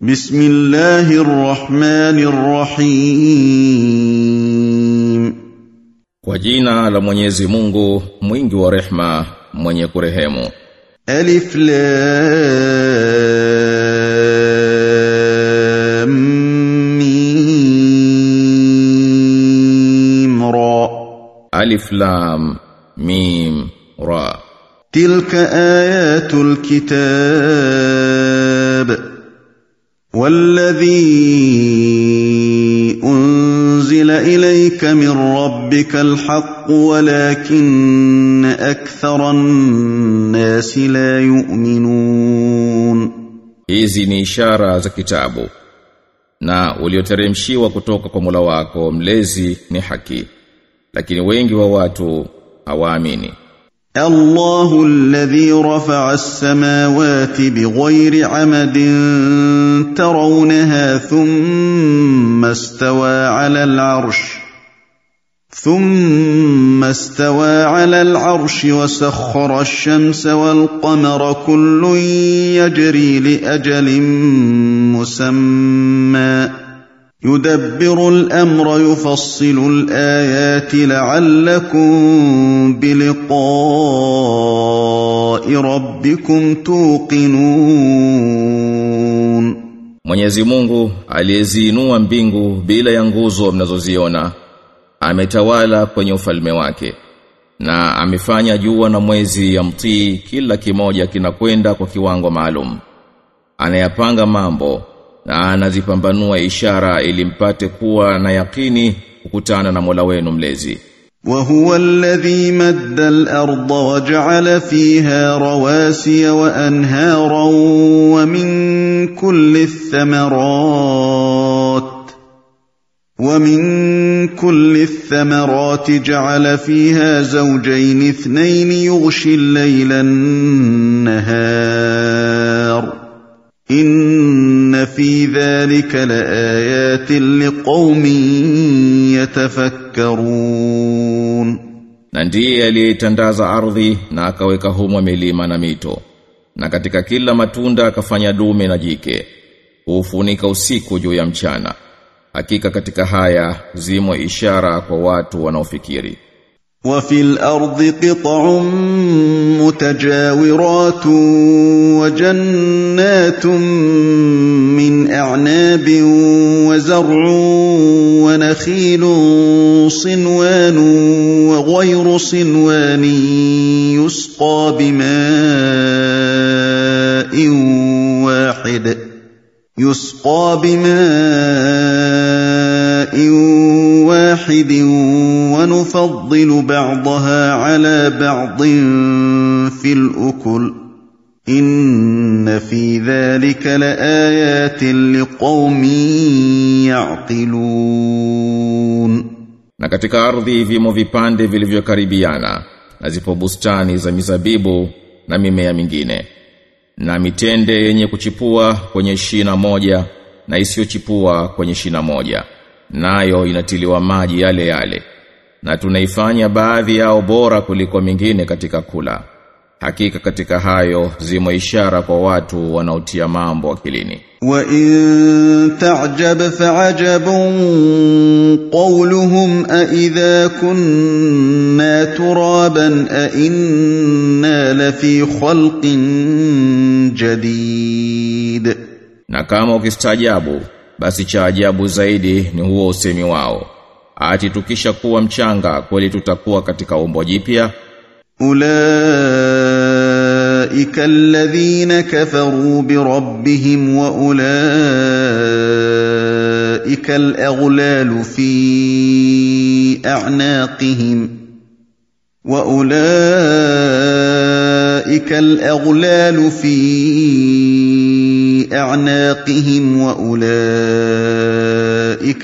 بسم الله الرحمن الرحيم Kwa jina la Mwenyezi Mungu, mwingi wa rehma, mwenye kurehemu. ألف لام ميم را Alif Lam Mim Ra. تلك آيات الكتاب والذي أنزل إليك من ربك الحق ولكن أكثر الناس لا يؤمنون Hizi ni ishara za kitabu. Na ulioteremshiwa kutoka kwa Mola wako mlezi ni haki. Lakini wengi wa watu hawaamini. الله الذي رفع السماوات بغير عمد ترونها ثم استوى على العرش ثم استوى على العرش وسخر الشمس والقمر كل يجري لأجل مسمى. يدبر الامر يفصل الايات لعلكم بلقاء ربكم توقنون Mwenyezi Mungu aliyeziinua mbingu bila ya nguzo mnazoziona ametawala kwenye ufalme wake na amefanya jua na mwezi ya mtii kila kimoja kinakwenda kwa kiwango maalum anayapanga mambo na anazipambanua ishara ili mpate kuwa na yakini kukutana na Mola wenu mlezi. وهو الذي مد الأرض وجعل فيها رواسي وانهارا ومن كل الثمرات ومن كل الثمرات جعل فيها زوجين اثنين يغشي الليل النهار ان في ذلك لايات لقوم يتفكرون na ndiye aliyetandaza ardhi na akaweka humo milima na mito na katika kila matunda akafanya dume na jike hufunika usiku juu ya mchana hakika katika haya zimo ishara kwa watu wanaofikiri وفي الأرض قطع متجاورات وجنات من أعناب وزرع ونخيل صنوان وغير صنوان يسقى بماء واحد يسقى بماء واحد ونفضل بعضها على بعض في الاكل ان في ذلك لايات لقوم يعقلون na katika ardhi vimo vipande vilivyokaribiana na zipo bustani za mizabibu na mimea mingine na mitende yenye kuchipua kwenye shina moja na isiyochipua kwenye shina moja nayo inatiliwa maji yale yale na tunaifanya baadhi yao bora kuliko mingine katika kula. Hakika katika hayo zimo ishara kwa watu wanaotia mambo akilini. Wa in ta'jab fa'ajabun qawluhum a idha kunna turaban a inna lafi khalqin jadid. Na kama ukistaajabu basi cha ajabu zaidi ni huo usemi wao. Ati tukisha kuwa mchanga kweli tutakuwa katika umbo jipya? Ulaika alladhina kafaru bi rabbihim wa ulaika alaghlalu fi a'naqihim wa ulaika وأولئك الأغلال في أعناقهم وأولئك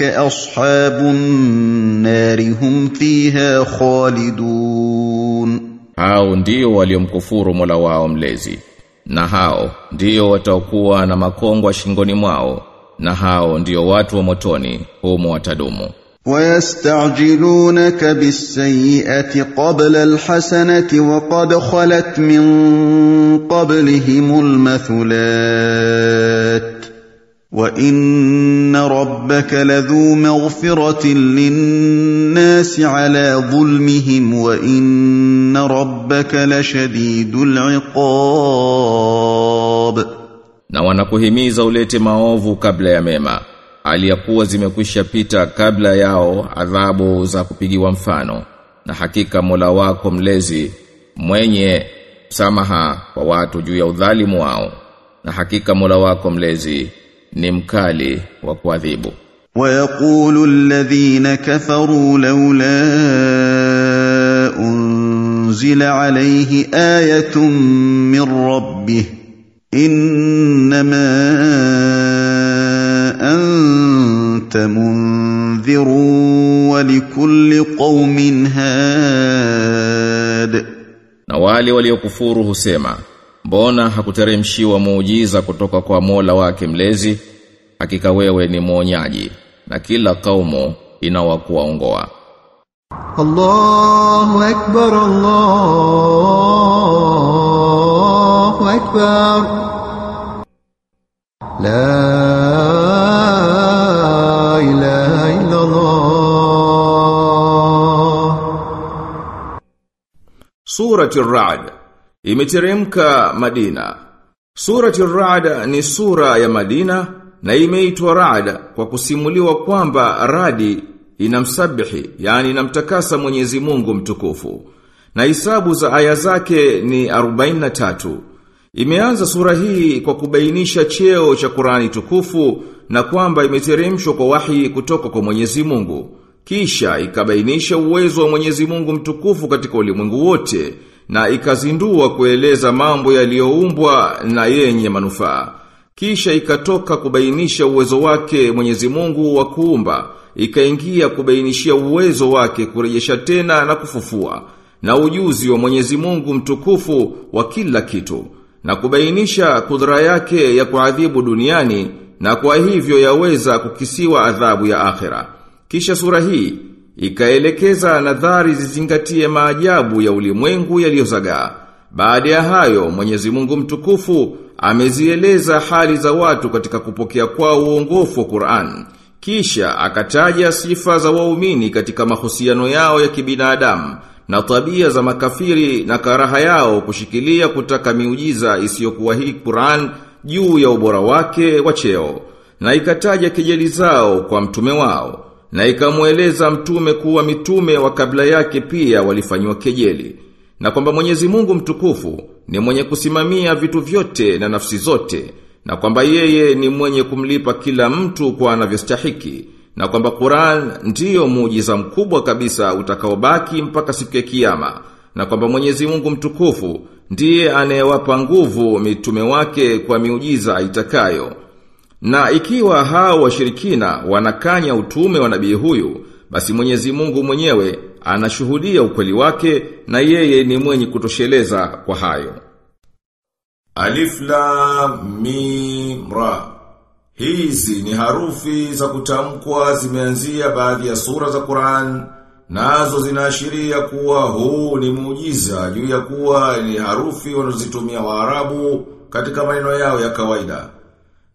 أصحاب النار هم فيها خالدون hao ndio waliomkufuru Mola wao mlezi na hao ndio watakuwa na makongwa shingoni mwao na hao ndio watu wa motoni humo watadumu ويستعجلونك بالسيئة قبل الحسنة وقد خلت من قبلهم المثلات. وإن ربك لذو مغفرة للناس على ظلمهم وإن ربك لشديد العقاب. Na wanakuhimiza ulete maovu kabla ya mema. aliyakuwa zimekwisha pita kabla yao adhabu za kupigiwa mfano na hakika Mola wako mlezi mwenye samaha kwa watu juu ya udhalimu wao na hakika Mola wako mlezi ni mkali wa kuadhibu ويقول الذين كفروا لولا انزل عليه ايه من ربه انما انت منذر ولكل قوم هاد na wale waliokufuru husema mbona hakuteremshiwa muujiza kutoka kwa Mola wake mlezi hakika wewe ni mwonyaji na kila kaumu inawakuwaongoa الله أكبر الله أكبر لا Surati Ar-Ra'd imeteremka Madina. Surati Ar-Ra'd ni sura ya Madina na imeitwa Ra'd kwa kusimuliwa kwamba radi inamsabihi, yani inamtakasa Mwenyezi Mungu mtukufu. Na hisabu za aya zake ni 43. Imeanza sura hii kwa kubainisha cheo cha Qur'ani tukufu na kwamba imeteremshwa kwa wahi kutoka kwa Mwenyezi Mungu. Kisha ikabainisha uwezo wa Mwenyezi Mungu mtukufu katika ulimwengu wote na ikazindua kueleza mambo yaliyoumbwa na yenye manufaa. Kisha ikatoka kubainisha uwezo wake Mwenyezi Mungu wa kuumba, ikaingia kubainishia uwezo wake kurejesha tena na kufufua, na ujuzi wa Mwenyezi Mungu mtukufu wa kila kitu, na kubainisha kudra yake ya kuadhibu duniani na kwa hivyo yaweza kukisiwa adhabu ya akhera. Kisha sura hii ikaelekeza nadhari zizingatie maajabu ya ulimwengu yaliyozagaa. Baada ya hayo Mwenyezi Mungu mtukufu amezieleza hali za watu katika kupokea kwao uongofu wa Qur'an. Kisha akataja sifa za waumini katika mahusiano yao ya kibinadamu na tabia za makafiri na karaha yao kushikilia kutaka miujiza isiyokuwa hii Qur'an juu ya ubora wake wa cheo na ikataja kejeli zao kwa mtume wao na ikamweleza mtume kuwa mitume wa kabla yake pia walifanywa kejeli na kwamba Mwenyezi Mungu mtukufu ni mwenye kusimamia vitu vyote na nafsi zote na kwamba yeye ni mwenye kumlipa kila mtu kwa anavyostahiki na kwamba Qur'an ndiyo muujiza mkubwa kabisa utakaobaki mpaka siku ya kiyama na kwamba Mwenyezi Mungu mtukufu ndiye anayewapa nguvu mitume wake kwa miujiza itakayo na ikiwa hao washirikina wanakanya utume wa nabii huyu, basi Mwenyezi Mungu mwenyewe anashuhudia ukweli wake na yeye ni mwenye kutosheleza kwa hayo. Alif Lam Mim Ra. Hizi ni harufi za kutamkwa zimeanzia baadhi ya sura za Qur'an nazo zinaashiria kuwa huu ni muujiza juu ya kuwa ni harufi wanazozitumia Waarabu katika maneno yao ya kawaida.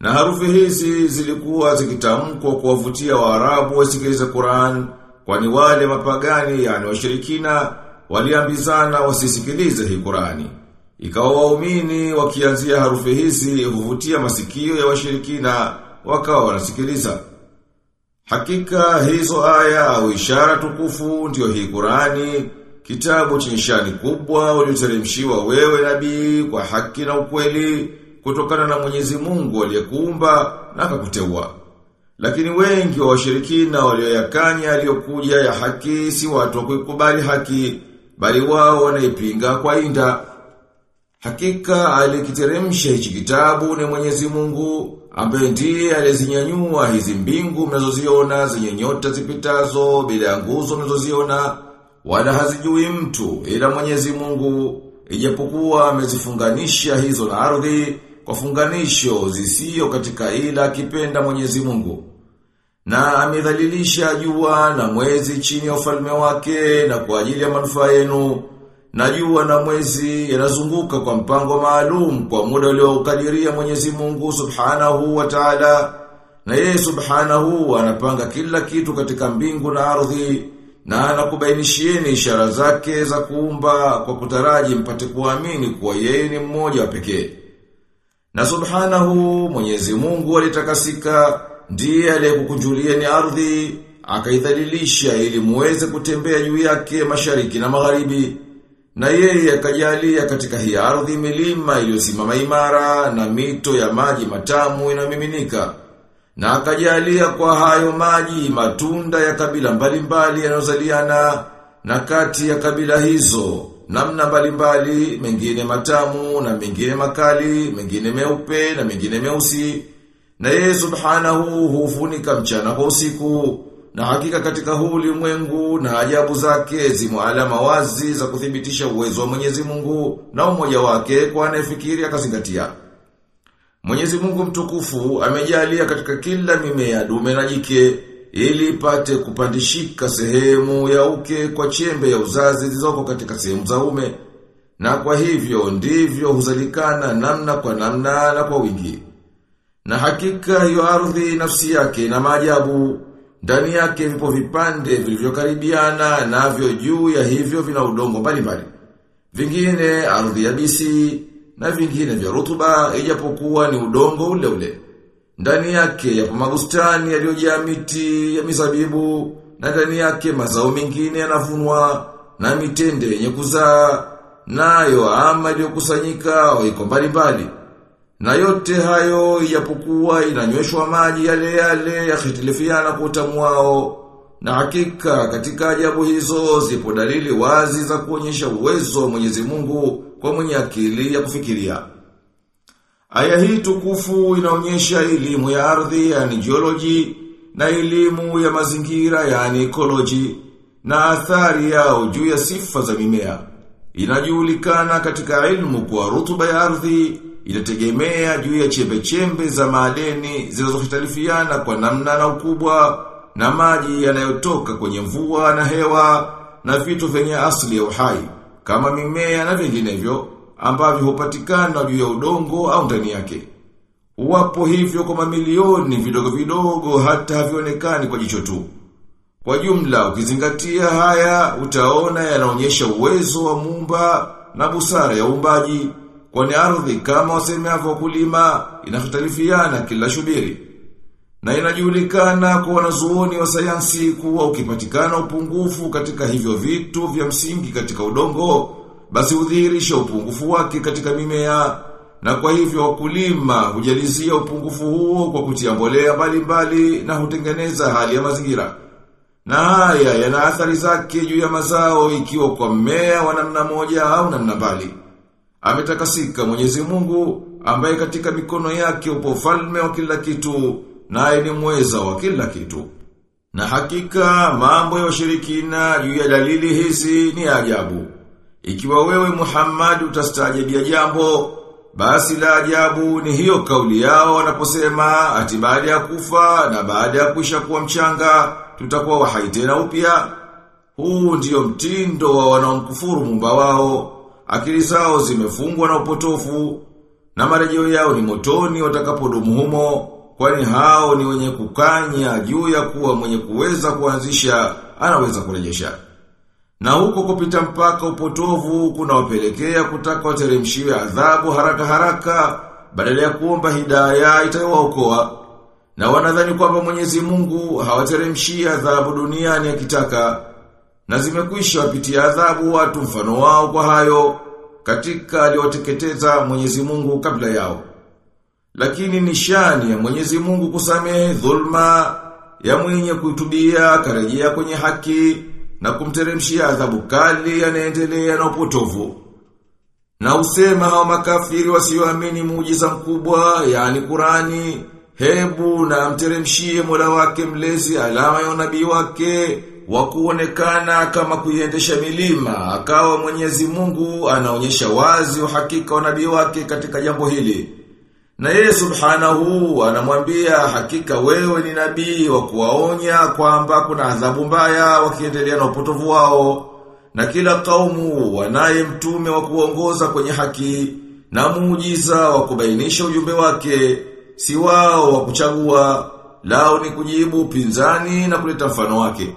Na harufi hizi zilikuwa zikitamkwa kuwavutia Waarabu wasikilize Qur'an, kwani wale mapagani yani washirikina waliambizana wasisikilize hii Qur'ani. Ikawa waumini wakianzia harufi hizi huvutia masikio ya washirikina wakawa wanasikiliza. Hakika hizo aya au ishara tukufu ndio hii Qur'ani, kitabu chenye shani kubwa ulioteremshiwa wewe nabii kwa haki na ukweli kutokana na Mwenyezi Mungu aliyekuumba na akakuteua. Lakini wengi wa washirikina walioyakanya aliyokuja ya haki si watu wa kuikubali haki, bali wao wanaipinga kwa inda. Hakika alikiteremsha hichi kitabu ni Mwenyezi Mungu ambaye ndiye alizinyanyua hizi mbingu mnazoziona zenye nyota zipitazo bila nguzo mnazoziona wala hazijui mtu ila Mwenyezi Mungu ijapokuwa amezifunganisha hizo na ardhi kwa funganisho zisiyo katika ila akipenda Mwenyezi Mungu. Na amedhalilisha jua na mwezi chini ya ufalme wake na kwa ajili ya manufaa yenu. Na jua na mwezi yanazunguka kwa mpango maalum kwa muda uliokadiria Mwenyezi Mungu Subhanahu wa Ta'ala na yeye subhanahu anapanga kila kitu katika mbingu na ardhi na anakubainishieni ishara zake za kuumba kwa kutaraji mpate kuamini kuwa yeye ni mmoja wa pekee. Na subhanahu Mwenyezi Mungu alitakasika ndiye aliyekukunjulieni ardhi akaidhalilisha ili muweze kutembea juu yake mashariki na magharibi. Na yeye akajalia katika hii ardhi milima iliyosimama imara na mito ya maji matamu inamiminika. Na akajalia kwa hayo maji matunda ya kabila mbalimbali yanayozaliana na kati ya kabila hizo namna mbalimbali mengine matamu na mengine makali, mengine meupe na mengine meusi. Na yeye subhanahu hufunika mchana kwa usiku na hakika katika huu ulimwengu na ajabu zake zimo alama wazi za kuthibitisha uwezo wa Mwenyezi Mungu na umoja wake kwa anayefikiri akazingatia. Mwenyezi Mungu mtukufu amejalia katika kila mimea dume na jike ili ipate kupandishika sehemu ya uke kwa chembe ya uzazi zilizoko katika sehemu za ume. Na kwa hivyo ndivyo huzalikana namna kwa namna na kwa wingi. Na hakika hiyo ardhi nafsi yake na maajabu ndani yake vipo vipande vilivyokaribiana navyo juu ya hivyo vina udongo mbalimbali. Vingine ardhi yabisi na vingine vya rutuba ijapokuwa ni udongo ule ule. Ndani yake yapo mabustani yaliyojaa miti ya mizabibu na ndani yake mazao mengine yanavunwa na mitende yenye kuzaa nayo ama iliyokusanyika iko mbalimbali. Na yote hayo yapokuwa inanyweshwa maji yale yale yakhitilifiana kwa utamu wao. Na hakika katika ajabu hizo zipo dalili wazi za kuonyesha uwezo wa Mwenyezi Mungu kwa mwenye akili ya kufikiria. Aya hii tukufu inaonyesha elimu ya ardhi yani geology na elimu ya mazingira yani ecology na athari yao juu ya sifa za mimea. Inajulikana katika ilmu kwa rutuba ya ardhi inategemea juu ya chembe-chembe za madeni zinazohitalifiana kwa namna na ukubwa na maji yanayotoka kwenye mvua na hewa na vitu vyenye asili ya uhai kama mimea na vinginevyo ambavyo hupatikana juu ya udongo au ndani yake. Wapo hivyo kwa mamilioni vidogo vidogo hata havionekani kwa jicho tu. Kwa jumla ukizingatia haya utaona yanaonyesha uwezo wa muumba na busara ya uumbaji kwani ardhi kama wasemavyo wakulima inahitalifiana kila shubiri. Na inajulikana kwa wanazuoni wa sayansi kuwa ukipatikana upungufu katika hivyo vitu vya msingi katika udongo, basi udhihirisha upungufu wake katika mimea, na kwa hivyo wakulima hujalizia upungufu huo kwa kutia mbolea mbalimbali na hutengeneza hali ya mazingira. Na haya yana athari zake juu ya mazao ikiwa kwa mmea wa namna moja au namna mbali. Ametakasika Mwenyezi Mungu ambaye katika mikono yake upo ufalme wa kila kitu naye ni mweza wa kila kitu. Na hakika mambo ya washirikina juu ya dalili hizi ni ajabu. Ikiwa wewe Muhammad utastaajabia jambo, basi la ajabu ni hiyo kauli yao wanaposema ati baada ya kufa na baada ya kuisha kuwa mchanga tutakuwa wahai tena upya. Huu ndiyo mtindo wa wanaomkufuru mumba wao. Akili zao zimefungwa na upotofu na marejeo yao ni motoni watakapodumu humo kwani hao ni wenye kukanya juu ya kuwa mwenye kuweza kuanzisha anaweza kurejesha. Na huko kupita mpaka upotovu kuna wapelekea kutaka wateremshiwe adhabu haraka haraka badala ya kuomba hidayah itayowaokoa. Na wanadhani kwamba Mwenyezi Mungu hawateremshii adhabu duniani akitaka na zimekwisha wapitia adhabu watu mfano wao kwa hayo katika aliyoteketeza Mwenyezi Mungu kabla yao. Lakini nishani ya Mwenyezi Mungu kusamehe dhulma ya mwenye kuitubia karejea kwenye haki na kumteremshia adhabu kali yanaendelea na upotovu. Na usema hao makafiri wasioamini muujiza mkubwa yani Qurani hebu na mteremshie Mola wake mlezi alama ya unabii wake wa kuonekana kama kuiendesha milima akawa Mwenyezi Mungu anaonyesha wazi uhakika wa nabii wake katika jambo hili. Na yeye subhanahu anamwambia hakika wewe ni nabii wa kuwaonya kwamba kuna adhabu mbaya wakiendelea na upotovu wao. Na kila kaumu wanaye mtume wa kuongoza kwenye haki na muujiza wa kubainisha ujumbe wake, si wao wa kuchagua. lao ni kujibu pinzani na kuleta mfano wake.